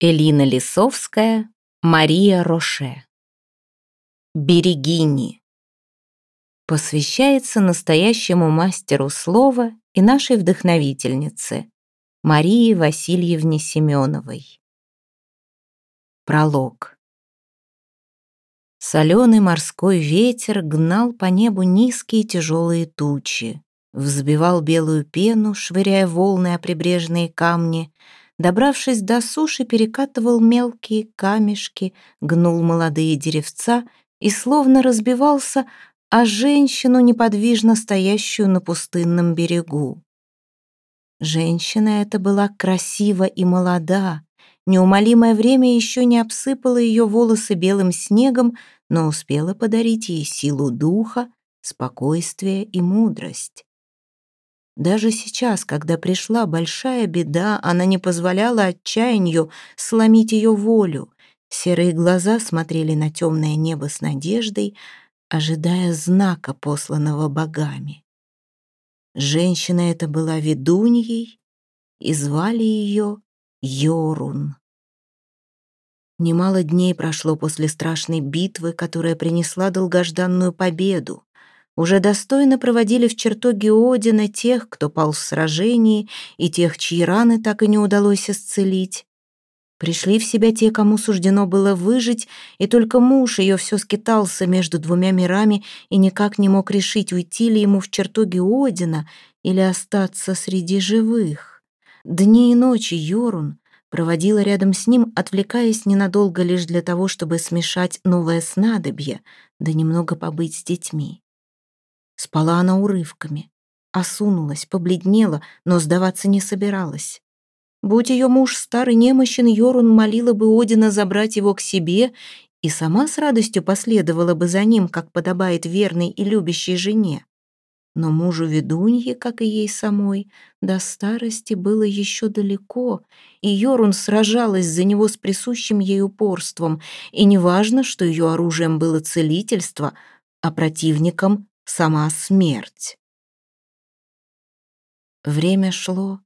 Элина Лисовская, Мария Роше. Берегини. Посвящается настоящему мастеру слова и нашей вдохновительнице, Марии Васильевне Семеновой. Пролог. Соленый морской ветер гнал по небу низкие тяжелые тучи, взбивал белую пену, швыряя волны о прибрежные камни — добравшись до суши, перекатывал мелкие камешки, гнул молодые деревца и словно разбивался о женщину, неподвижно стоящую на пустынном берегу. Женщина эта была красива и молода. Неумолимое время еще не обсыпало ее волосы белым снегом, но успело подарить ей силу духа, спокойствие и мудрость. Даже сейчас, когда пришла большая беда, она не позволяла отчаянию сломить ее волю. Серые глаза смотрели на темное небо с надеждой, ожидая знака, посланного богами. Женщина эта была ведуньей, и звали ее Йорун. Немало дней прошло после страшной битвы, которая принесла долгожданную победу уже достойно проводили в чертоге Одина тех, кто пал в сражении, и тех, чьи раны так и не удалось исцелить. Пришли в себя те, кому суждено было выжить, и только муж ее все скитался между двумя мирами и никак не мог решить, уйти ли ему в чертоге Одина или остаться среди живых. Дни и ночи Йорун проводила рядом с ним, отвлекаясь ненадолго лишь для того, чтобы смешать новое снадобье, да немного побыть с детьми. Спала она урывками. Осунулась, побледнела, но сдаваться не собиралась. Будь ее муж старый немощен, Йорун молила бы Одина забрать его к себе и сама с радостью последовала бы за ним, как подобает верной и любящей жене. Но мужу ведуньи, как и ей самой, до старости было еще далеко, и Йорун сражалась за него с присущим ей упорством, и неважно, что ее оружием было целительство, а противником сама смерть. Время шло.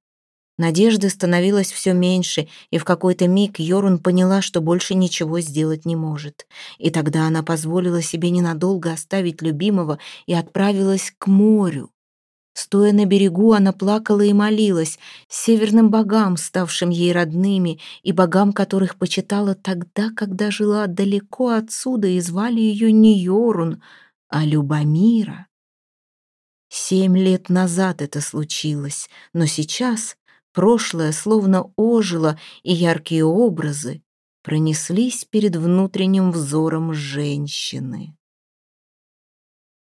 Надежды становилось все меньше, и в какой-то миг Йорун поняла, что больше ничего сделать не может. И тогда она позволила себе ненадолго оставить любимого и отправилась к морю. Стоя на берегу, она плакала и молилась северным богам, ставшим ей родными, и богам, которых почитала тогда, когда жила далеко отсюда, и звали ее не Йорун, а Любомира. Семь лет назад это случилось, но сейчас прошлое словно ожило, и яркие образы пронеслись перед внутренним взором женщины.